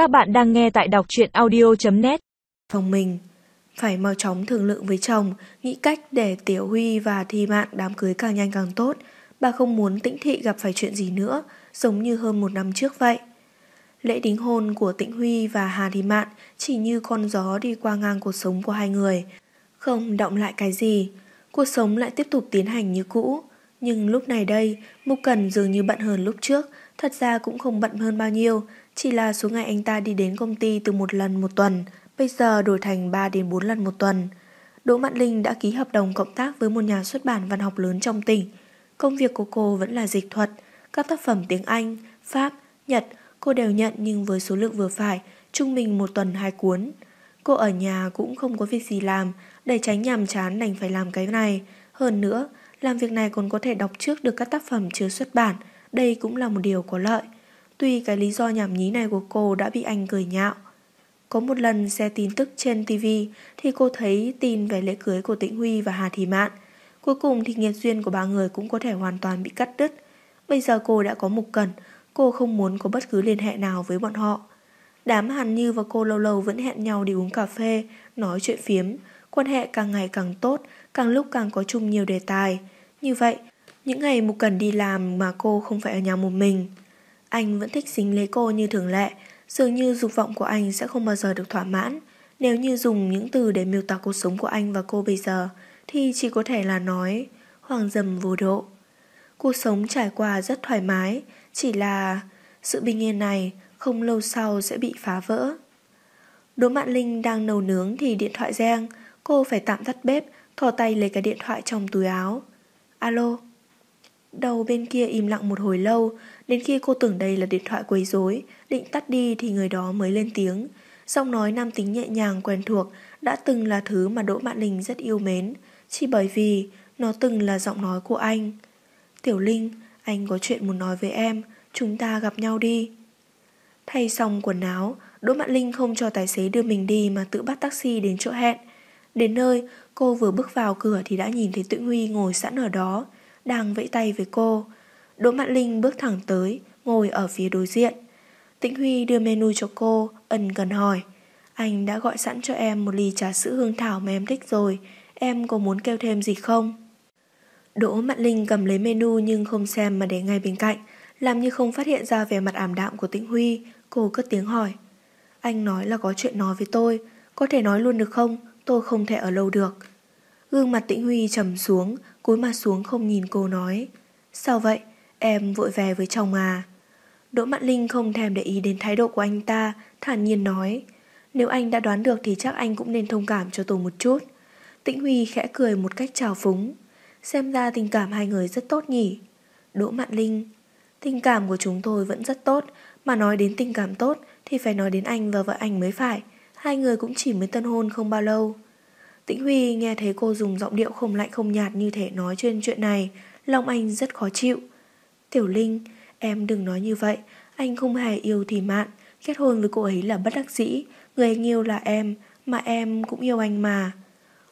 Các bạn đang nghe tại đọc truyện audio.net Phòng mình Phải mau chóng thương lượng với chồng, Nghĩ cách để Tiểu Huy và Thi Mạn đám cưới càng nhanh càng tốt. Bà không muốn Tĩnh Thị gặp phải chuyện gì nữa, Giống như hơn một năm trước vậy. Lễ đính hôn của Tĩnh Huy và Hà Thi Mạn Chỉ như con gió đi qua ngang cuộc sống của hai người. Không động lại cái gì, Cuộc sống lại tiếp tục tiến hành như cũ. Nhưng lúc này đây, Mục Cần dường như bận hơn lúc trước Thật ra cũng không bận hơn bao nhiêu chỉ là số ngày anh ta đi đến công ty từ một lần một tuần, bây giờ đổi thành 3 đến 4 lần một tuần. Đỗ Mạn Linh đã ký hợp đồng cộng tác với một nhà xuất bản văn học lớn trong tỉnh. Công việc của cô vẫn là dịch thuật, các tác phẩm tiếng Anh, Pháp, Nhật cô đều nhận nhưng với số lượng vừa phải, trung bình một tuần hai cuốn. Cô ở nhà cũng không có việc gì làm, để tránh nhàm chán đành phải làm cái này. Hơn nữa, làm việc này còn có thể đọc trước được các tác phẩm chưa xuất bản, đây cũng là một điều có lợi. Tuy cái lý do nhảm nhí này của cô đã bị anh cười nhạo. Có một lần xe tin tức trên TV thì cô thấy tin về lễ cưới của Tĩnh Huy và Hà Thị Mạn. Cuối cùng thì nghiệt duyên của ba người cũng có thể hoàn toàn bị cắt đứt. Bây giờ cô đã có mục cần, cô không muốn có bất cứ liên hệ nào với bọn họ. Đám Hàn Như và cô lâu lâu vẫn hẹn nhau đi uống cà phê, nói chuyện phiếm. Quan hệ càng ngày càng tốt, càng lúc càng có chung nhiều đề tài. Như vậy, những ngày Mục Cần đi làm mà cô không phải ở nhà một mình. Anh vẫn thích dính lấy cô như thường lệ, dường như dục vọng của anh sẽ không bao giờ được thỏa mãn. Nếu như dùng những từ để miêu tả cuộc sống của anh và cô bây giờ, thì chỉ có thể là nói hoàng dầm vô độ. Cuộc sống trải qua rất thoải mái, chỉ là sự bình yên này không lâu sau sẽ bị phá vỡ. Đỗ Mạn Linh đang nấu nướng thì điện thoại reng, cô phải tạm tắt bếp, thò tay lấy cái điện thoại trong túi áo. Alo. Đầu bên kia im lặng một hồi lâu, đến khi cô tưởng đây là điện thoại quấy rối, định tắt đi thì người đó mới lên tiếng. Giọng nói nam tính nhẹ nhàng quen thuộc đã từng là thứ mà Đỗ Mạn Linh rất yêu mến, chỉ bởi vì nó từng là giọng nói của anh. Tiểu Linh, anh có chuyện muốn nói với em, chúng ta gặp nhau đi. Thay xong quần áo, Đỗ Mạn Linh không cho tài xế đưa mình đi mà tự bắt taxi đến chỗ hẹn. Đến nơi, cô vừa bước vào cửa thì đã nhìn thấy Tự Huy ngồi sẵn ở đó đang vẫy tay với cô. Đỗ Mạn Linh bước thẳng tới, ngồi ở phía đối diện. Tĩnh Huy đưa menu cho cô, ân cần hỏi. Anh đã gọi sẵn cho em một ly trà sữa hương thảo mà em thích rồi, em có muốn kêu thêm gì không? Đỗ Mạn Linh cầm lấy menu nhưng không xem mà để ngay bên cạnh, làm như không phát hiện ra vẻ mặt ảm đạm của Tĩnh Huy, cô cất tiếng hỏi. Anh nói là có chuyện nói với tôi, có thể nói luôn được không? Tôi không thể ở lâu được. Gương mặt Tĩnh Huy trầm xuống, cúi mặt xuống không nhìn cô nói. Sao vậy? Em vội về với chồng à? Đỗ Mạn Linh không thèm để ý đến thái độ của anh ta, thản nhiên nói. Nếu anh đã đoán được thì chắc anh cũng nên thông cảm cho tôi một chút. Tĩnh Huy khẽ cười một cách trào phúng. Xem ra tình cảm hai người rất tốt nhỉ. Đỗ Mạn Linh. Tình cảm của chúng tôi vẫn rất tốt, mà nói đến tình cảm tốt thì phải nói đến anh và vợ anh mới phải. Hai người cũng chỉ mới tân hôn không bao lâu. Tĩnh Huy nghe thấy cô dùng giọng điệu không lạnh không nhạt như thể nói chuyên chuyện này, lòng anh rất khó chịu. Tiểu Linh, em đừng nói như vậy, anh không hề yêu thì mạn, kết hôn với cô ấy là bất đắc dĩ, người anh yêu là em, mà em cũng yêu anh mà.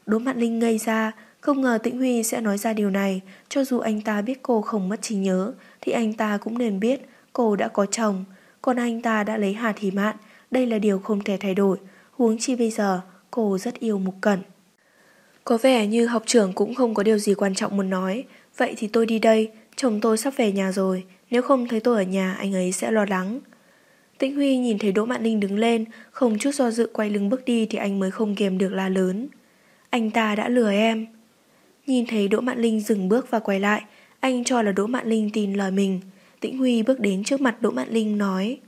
Đỗ Mạn Linh ngây ra, không ngờ Tĩnh Huy sẽ nói ra điều này, cho dù anh ta biết cô không mất trí nhớ, thì anh ta cũng nên biết cô đã có chồng, còn anh ta đã lấy Hà Thị Mạn, đây là điều không thể thay đổi, huống chi bây giờ cô rất yêu Mục Cẩn. Có vẻ như học trưởng cũng không có điều gì quan trọng muốn nói. Vậy thì tôi đi đây, chồng tôi sắp về nhà rồi. Nếu không thấy tôi ở nhà, anh ấy sẽ lo lắng. Tĩnh Huy nhìn thấy Đỗ Mạn Ninh đứng lên, không chút do dự quay lưng bước đi thì anh mới không kiềm được la lớn. Anh ta đã lừa em. Nhìn thấy Đỗ Mạn Linh dừng bước và quay lại, anh cho là Đỗ Mạn Linh tin lời mình. Tĩnh Huy bước đến trước mặt Đỗ Mạn Linh nói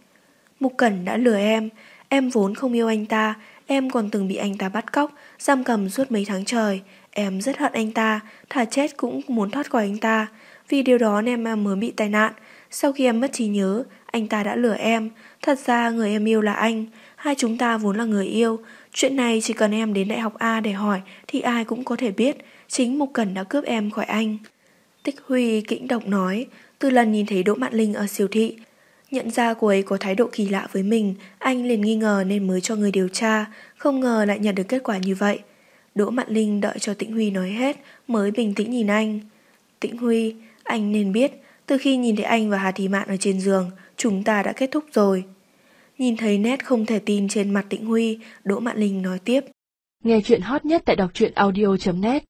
Mục Cẩn đã lừa em, em vốn không yêu anh ta, Em còn từng bị anh ta bắt cóc, giam cầm suốt mấy tháng trời. Em rất hận anh ta, thà chết cũng muốn thoát khỏi anh ta. Vì điều đó nên em mới bị tai nạn. Sau khi em mất trí nhớ, anh ta đã lừa em. Thật ra người em yêu là anh. Hai chúng ta vốn là người yêu. Chuyện này chỉ cần em đến đại học A để hỏi thì ai cũng có thể biết. Chính Mục Cẩn đã cướp em khỏi anh. Tích Huy kĩnh động nói, từ lần nhìn thấy Đỗ Mạn Linh ở siêu thị, Nhận ra cô ấy có thái độ kỳ lạ với mình, anh liền nghi ngờ nên mới cho người điều tra, không ngờ lại nhận được kết quả như vậy. Đỗ Mạn Linh đợi cho Tĩnh Huy nói hết mới bình tĩnh nhìn anh. Tĩnh Huy, anh nên biết, từ khi nhìn thấy anh và Hà Thị Mạn ở trên giường, chúng ta đã kết thúc rồi. Nhìn thấy nét không thể tin trên mặt Tĩnh Huy, Đỗ Mạn Linh nói tiếp. Nghe chuyện hot nhất tại đọc truyện audio.net